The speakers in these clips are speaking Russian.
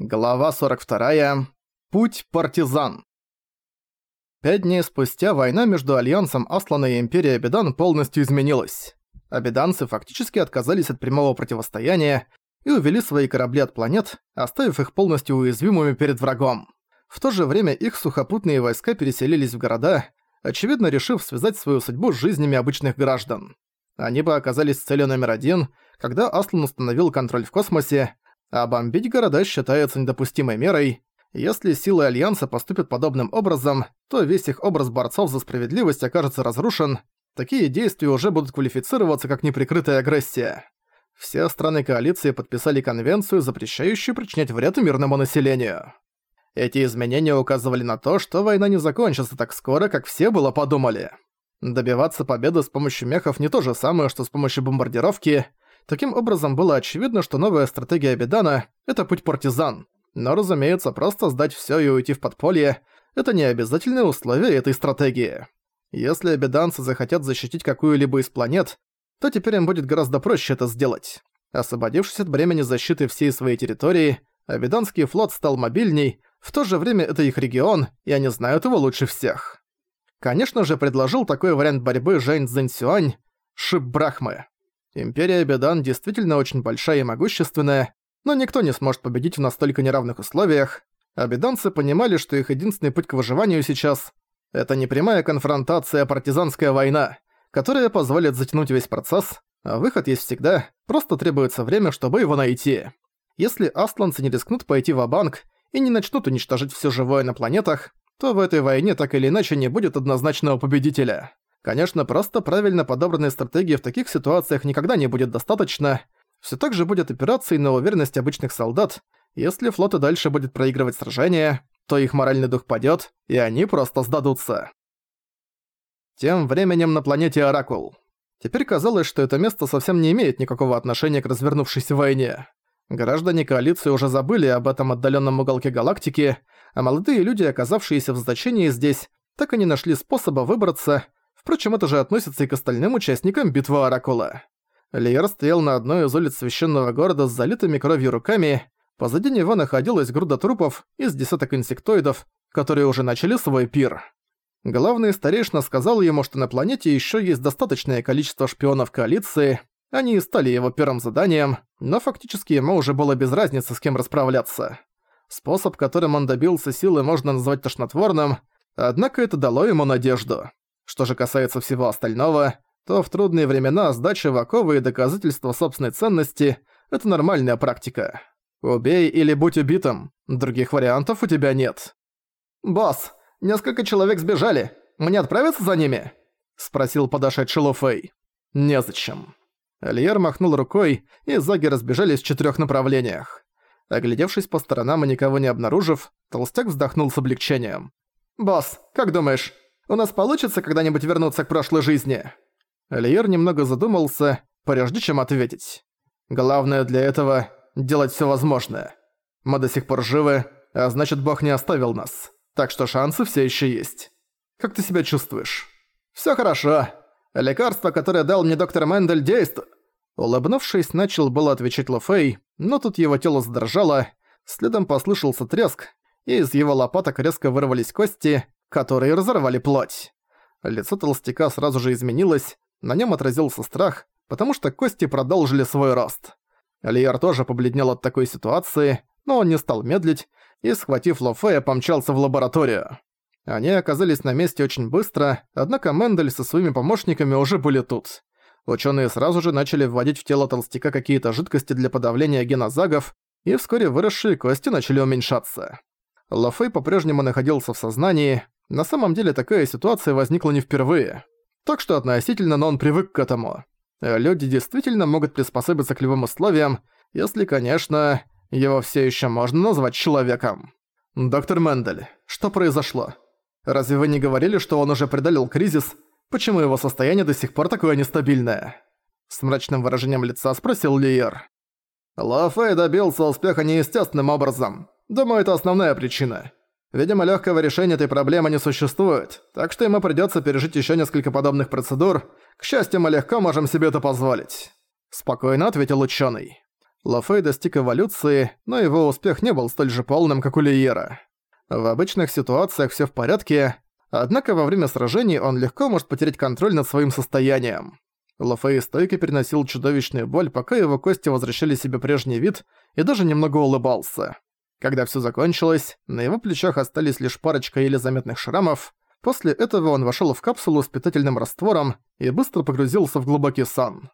Глава 42. Путь партизан. Пять дней спустя война между Альянсом Аслана и Империей Абидан полностью изменилась. Абиданцы фактически отказались от прямого противостояния и увели свои корабли от планет, оставив их полностью уязвимыми перед врагом. В то же время их сухопутные войска переселились в города, очевидно решив связать свою судьбу с жизнями обычных граждан. Они бы оказались целью номер один, когда Аслан установил контроль в космосе, а бомбить города считается недопустимой мерой. Если силы Альянса поступят подобным образом, то весь их образ борцов за справедливость окажется разрушен. Такие действия уже будут квалифицироваться как неприкрытая агрессия. Все страны коалиции подписали конвенцию, запрещающую причинять вред мирному населению. Эти изменения указывали на то, что война не закончится так скоро, как все было подумали. Добиваться победы с помощью мехов не то же самое, что с помощью бомбардировки – Таким образом, было очевидно, что новая стратегия Абидана – это путь партизан. Но, разумеется, просто сдать всё и уйти в подполье – это не обязательное условие этой стратегии. Если абиданцы захотят защитить какую-либо из планет, то теперь им будет гораздо проще это сделать. Освободившись от бремени защиты всей своей территории, Абиданский флот стал мобильней, в то же время это их регион, и они знают его лучше всех. Конечно же, предложил такой вариант борьбы Жэнь Цзэньсюань, Шип Брахмы. Империя Бедан действительно очень большая и могущественная, но никто не сможет победить в настолько неравных условиях. Абиданцы понимали, что их единственный путь к выживанию сейчас – это не прямая конфронтация, а партизанская война, которая позволит затянуть весь процесс, а выход есть всегда, просто требуется время, чтобы его найти. Если асланцы не рискнут пойти в банк и не начнут уничтожить все живое на планетах, то в этой войне так или иначе не будет однозначного победителя. Конечно, просто правильно подобранной стратегии в таких ситуациях никогда не будет достаточно. Все так же будет операцией на уверенность обычных солдат. Если флот и дальше будет проигрывать сражения, то их моральный дух падёт, и они просто сдадутся. Тем временем на планете Оракул. Теперь казалось, что это место совсем не имеет никакого отношения к развернувшейся войне. Граждане коалиции уже забыли об этом отдалённом уголке галактики, а молодые люди, оказавшиеся в значении здесь, так и не нашли способа выбраться, Впрочем, это же относится и к остальным участникам битвы Оракула. Лиер стоял на одной из улиц священного города с залитыми кровью руками. Позади него находилась груда трупов из десяток инсектоидов, которые уже начали свой пир. Главный старейшина сказал ему, что на планете еще есть достаточное количество шпионов коалиции, они и стали его первым заданием, но фактически ему уже было без разницы, с кем расправляться. Способ, которым он добился силы, можно назвать тошнотворным, однако это дало ему надежду. Что же касается всего остального, то в трудные времена сдача в и доказательство собственной ценности – это нормальная практика. Убей или будь убитым, других вариантов у тебя нет. «Босс, несколько человек сбежали. Мне отправиться за ними?» – спросил подошедший Ло Фэй. «Незачем». Альер махнул рукой, и заги разбежались в четырёх направлениях. Оглядевшись по сторонам и никого не обнаружив, толстяк вздохнул с облегчением. «Босс, как думаешь, у нас получится когда-нибудь вернуться к прошлой жизни?» Лиер немного задумался, прежде чем ответить. «Главное для этого — делать всё возможное. Мы до сих пор живы, а значит, Бог не оставил нас. Так что шансы все ещё есть. Как ты себя чувствуешь?» «Всё хорошо. Лекарство, которое дал мне доктор Мендель, действует...» Улыбнувшись, начал было отвечать Лофей, но тут его тело задрожало, следом послышался треск, и из его лопаток резко вырвались кости, которые разорвали плоть. Лицо толстяка сразу же изменилось, на нем отразился страх, потому что кости продолжили свой рост. Лиер тоже побледнел от такой ситуации, но он не стал медлить и, схватив Лофея, помчался в лабораторию. Они оказались на месте очень быстро, однако Мендель со своими помощниками уже были тут. Ученые сразу же начали вводить в тело толстяка какие-то жидкости для подавления генозагов, и вскоре выросшие кости начали уменьшаться. Лофей по-прежнему находился в сознании, на самом деле такая ситуация возникла не впервые. Так что относительно, но он привык к этому. Люди действительно могут приспособиться к любым условиям, если, конечно, его все еще можно назвать человеком. «Доктор Мендель, что произошло? Разве вы не говорили, что он уже преодолел кризис? Почему его состояние до сих пор такое нестабильное?» С мрачным выражением лица спросил Лиер. Ло Фэй добился успеха неестественным образом. Думаю, это основная причина. Видимо, легкого решения этой проблемы не существует, так что ему придется пережить еще несколько подобных процедур. К счастью, мы легко можем себе это позволить. Спокойно ответил ученый. Лафей достиг эволюции, но его успех не был столь же полным, как у Лиера. В обычных ситуациях всё в порядке, однако во время сражений он легко может потерять контроль над своим состоянием. Лафей стойко переносил чудовищную боль, пока его кости возвращали себе прежний вид и даже немного улыбался. Когда всё закончилось, на его плечах остались лишь парочка еле заметных шрамов. После этого он вошёл в капсулу с питательным раствором и быстро погрузился в глубокий сон.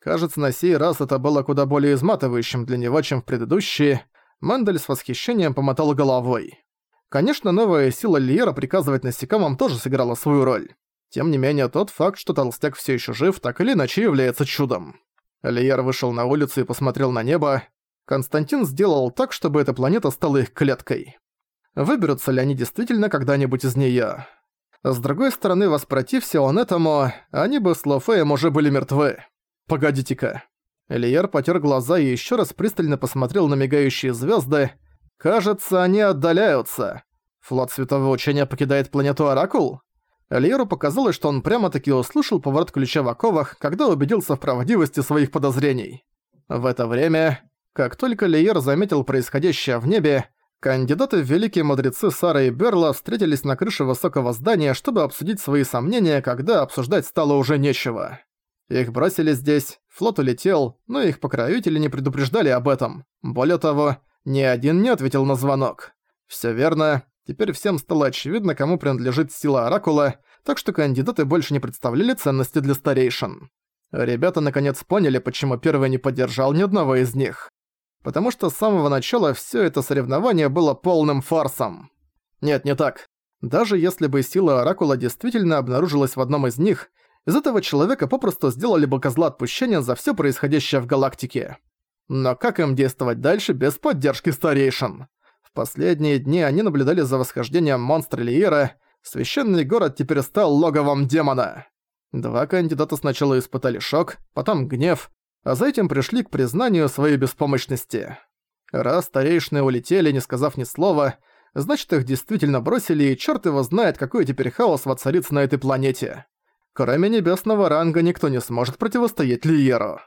Кажется, на сей раз это было куда более изматывающим для него, чем в предыдущие. Мендель с восхищением помотал головой. Конечно, новая сила Лиера приказывать насекомым тоже сыграла свою роль. Тем не менее, тот факт, что толстяк всё ещё жив, так или иначе является чудом. Лиер вышел на улицу и посмотрел на небо. Константин сделал так, чтобы эта планета стала их клеткой. Выберутся ли они действительно когда-нибудь из неё? С другой стороны, воспротився он этому, они бы с Лофеем уже были мертвы. Погодите-ка. Элиер потер глаза и еще раз пристально посмотрел на мигающие звезды. Кажется, они отдаляются. Флот Светового Учения покидает планету Оракул? Элиеру показалось, что он прямо-таки услышал поворот ключа в оковах, когда убедился в правдивости своих подозрений. В это время как только Лиер заметил происходящее в небе, кандидаты в великие мудрецы Сара и Берла встретились на крыше высокого здания, чтобы обсудить свои сомнения, когда обсуждать стало уже нечего. Их бросили здесь, флот улетел, но их покровители не предупреждали об этом. Более того, ни один не ответил на звонок. Всё верно, теперь всем стало очевидно, кому принадлежит сила Оракула, так что кандидаты больше не представляли ценности для старейшин. Ребята наконец поняли, почему первый не поддержал ни одного из них потому что с самого начала все это соревнование было полным фарсом. Нет, не так. Даже если бы сила Оракула действительно обнаружилась в одном из них, из этого человека попросту сделали бы козла отпущения за все происходящее в галактике. Но как им действовать дальше без поддержки старейшин? В последние дни они наблюдали за восхождением монстра Лиера, священный город теперь стал логовом демона. Два кандидата сначала испытали шок, потом гнев, а за этим пришли к признанию своей беспомощности. Раз старейшины улетели, не сказав ни слова, значит их действительно бросили, и чёрт его знает, какой теперь хаос воцарится на этой планете. Кроме небесного ранга никто не сможет противостоять Лиеру.